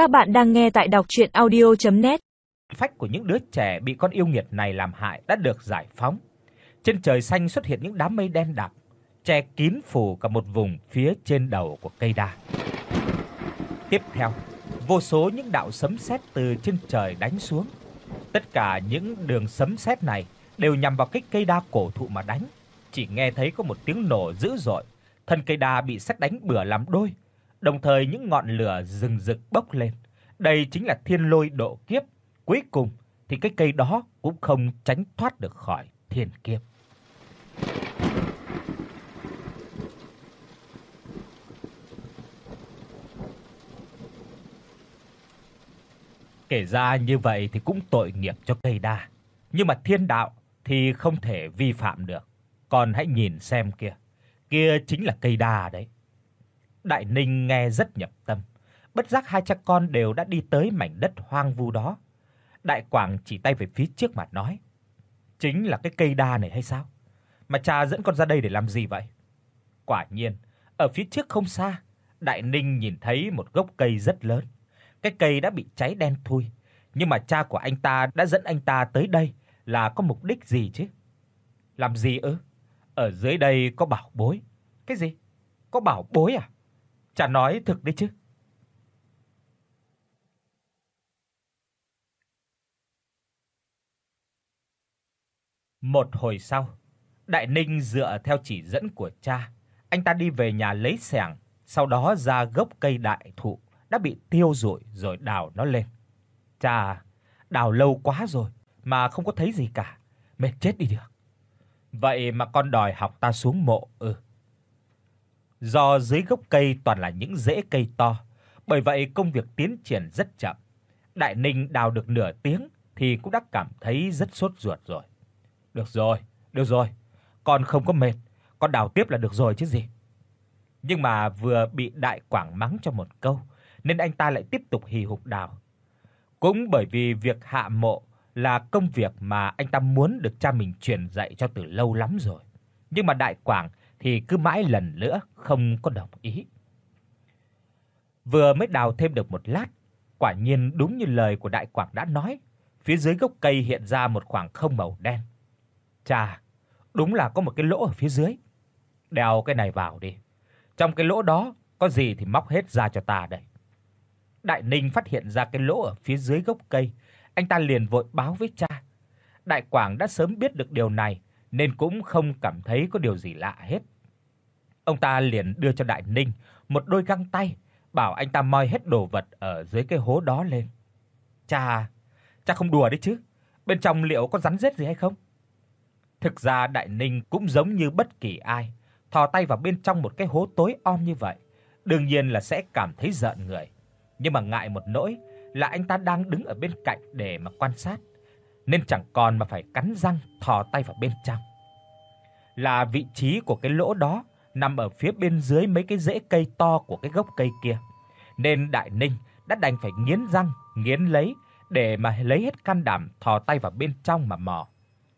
Các bạn đang nghe tại đọc audio net Phách của những đứa trẻ bị con yêu nghiệt này làm hại đã được giải phóng. Trên trời xanh xuất hiện những đám mây đen đặc, che kín phủ cả một vùng phía trên đầu của cây đa. Tiếp theo, vô số những đạo sấm sét từ trên trời đánh xuống. Tất cả những đường sấm sét này đều nhằm vào cái cây đa cổ thụ mà đánh. Chỉ nghe thấy có một tiếng nổ dữ dội, thân cây đa bị sét đánh bừa làm đôi, đồng thời những ngọn lửa rừng rực bốc lên. Đây chính là thiên lôi độ kiếp. Cuối cùng thì cái cây đó cũng không tránh thoát được khỏi thiên kiếp. Kể ra như vậy thì cũng tội nghiệp cho cây đa, nhưng mà thiên đạo thì không thể vi phạm được. Còn hãy nhìn xem kia, kia chính là cây đa đấy. Đại Ninh nghe rất nhập tâm, bất giác hai cha con đều đã đi tới mảnh đất hoang vu đó. Đại Quảng chỉ tay về phía trước mà nói: "Chính là cái cây đa này hay sao? Mà cha dẫn con ra đây để làm gì vậy?" Quả nhiên, ở phía trước không xa, Đại Ninh nhìn thấy một gốc cây rất lớn. Cái cây đã bị cháy đen thui, nhưng mà cha của anh ta đã dẫn anh ta tới đây là có mục đích gì chứ? Làm gì ư? Ở dưới đây có bảo bối. Cái gì? Có bảo bối à? Chả nói thực đấy chứ. Một hồi sau, Đại Ninh dựa theo chỉ dẫn của cha, anh ta đi về nhà lấy xẻng, sau đó ra gốc cây đại thụ đã bị tiêu rụi rồi đào nó lên. Cha, đào lâu quá rồi mà không có thấy gì cả, mệt chết đi được. Vậy mà con đòi học ta xuống mộ ư? Ừ. Do dưới gốc cây toàn là những rễ cây to, bởi vậy công việc tiến triển rất chậm. Đại Ninh đào được nửa tiếng thì cũng đã cảm thấy rất sốt ruột rồi. Được rồi, được rồi, con không có mệt, con đào tiếp là được rồi chứ gì. Nhưng mà vừa bị Đại Quảng mắng cho một câu, nên anh ta lại tiếp tục hì hục đào. Cũng bởi vì việc hạ mộ là công việc mà anh ta muốn được cha mình truyền dạy cho từ lâu lắm rồi. Nhưng mà Đại Quảng thì cứ mãi lần nữa không có đồng ý. Vừa mới đào thêm được một lát, quả nhiên đúng như lời của Đại Quảng đã nói, phía dưới gốc cây hiện ra một khoảng không màu đen. Chà, đúng là có một cái lỗ ở phía dưới. đào cái này vào đi. Trong cái lỗ đó có gì thì móc hết ra cho ta đây. Đại Ninh phát hiện ra cái lỗ ở phía dưới gốc cây, anh ta liền vội báo với cha. Đại Quảng đã sớm biết được điều này nên cũng không cảm thấy có điều gì lạ hết. Ông ta liền đưa cho Đại Ninh một đôi găng tay, bảo anh ta moi hết đồ vật ở dưới cái hố đó lên. "Cha, cha không đùa đấy chứ? Bên trong liệu có rắn rết gì hay không?" Thực ra Đại Ninh cũng giống như bất kỳ ai, thò tay vào bên trong một cái hố tối om như vậy, đương nhiên là sẽ cảm thấy giận người. Nhưng mà ngại một nỗi là anh ta đang đứng ở bên cạnh để mà quan sát, nên chẳng còn mà phải cắn răng thò tay vào bên trong. Là vị trí của cái lỗ đó nằm ở phía bên dưới mấy cái rễ cây to của cái gốc cây kia. Nên Đại Ninh đã đành phải nghiến răng, nghiến lấy để mà lấy hết can đảm thò tay vào bên trong mà mò.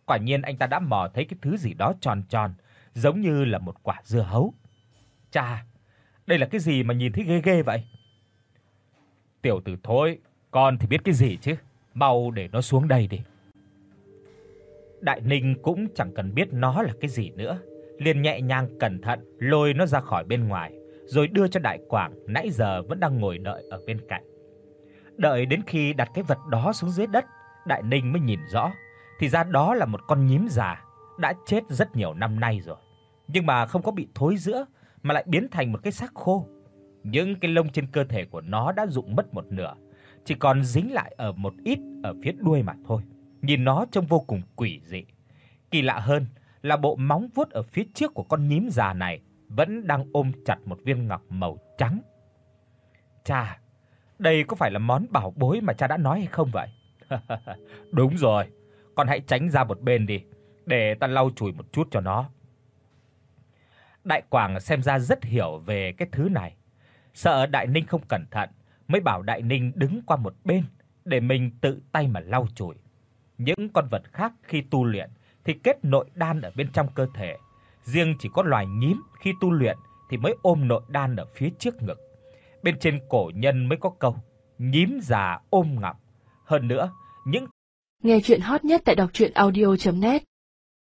Quả nhiên anh ta đã mò thấy cái thứ gì đó tròn tròn, giống như là một quả dưa hấu. cha đây là cái gì mà nhìn thấy ghê ghê vậy? Tiểu tử thôi, con thì biết cái gì chứ, mau để nó xuống đây đi. Đại Ninh cũng chẳng cần biết nó là cái gì nữa, liền nhẹ nhàng cẩn thận lôi nó ra khỏi bên ngoài, rồi đưa cho Đại Quảng nãy giờ vẫn đang ngồi đợi ở bên cạnh. Đợi đến khi đặt cái vật đó xuống dưới đất, Đại Ninh mới nhìn rõ, thì ra đó là một con nhím già đã chết rất nhiều năm nay rồi, nhưng mà không có bị thối rữa mà lại biến thành một cái xác khô. Những cái lông trên cơ thể của nó đã rụng mất một nửa, chỉ còn dính lại ở một ít ở phía đuôi mà thôi. Nhìn nó trông vô cùng quỷ dị. Kỳ lạ hơn là bộ móng vuốt ở phía trước của con nhím già này vẫn đang ôm chặt một viên ngọc màu trắng. Cha, đây có phải là món bảo bối mà cha đã nói hay không vậy? Đúng rồi, con hãy tránh ra một bên đi, để ta lau chùi một chút cho nó. Đại Quảng xem ra rất hiểu về cái thứ này, sợ Đại Ninh không cẩn thận, mới bảo Đại Ninh đứng qua một bên để mình tự tay mà lau chùi. Những con vật khác khi tu luyện thì kết nội đan ở bên trong cơ thể, riêng chỉ có loài nhím khi tu luyện thì mới ôm nội đan ở phía trước ngực. Bên trên cổ nhân mới có câu: nhím già ôm ngọc. Hơn nữa, những Nghe truyện hot nhất tại doctruyenaudio.net